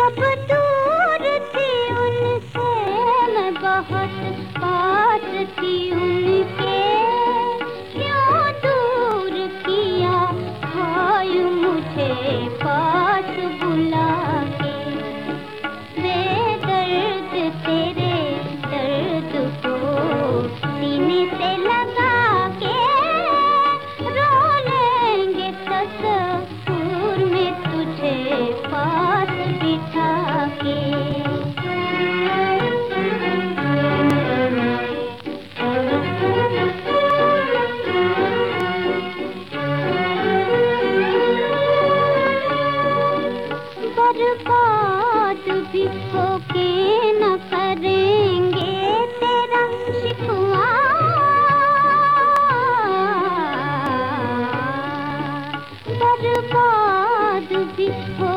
जब दूर थी उनसे मैं बहुत पास थी बर्बाद भी होके न करेंगे तेरा शिकवा। बर्बाद भी हो